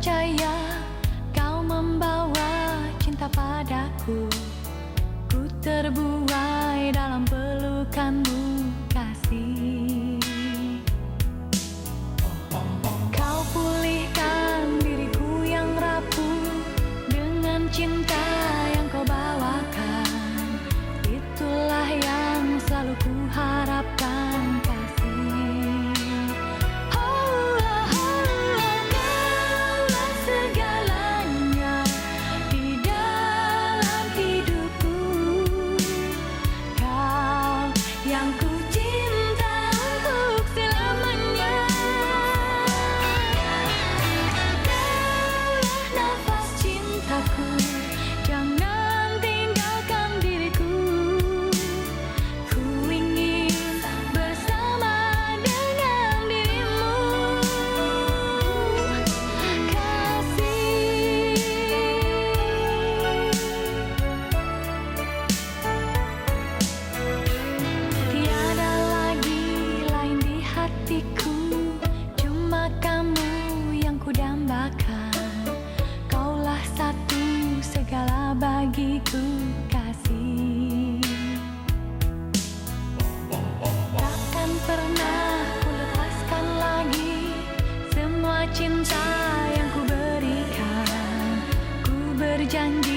ใ呀讲。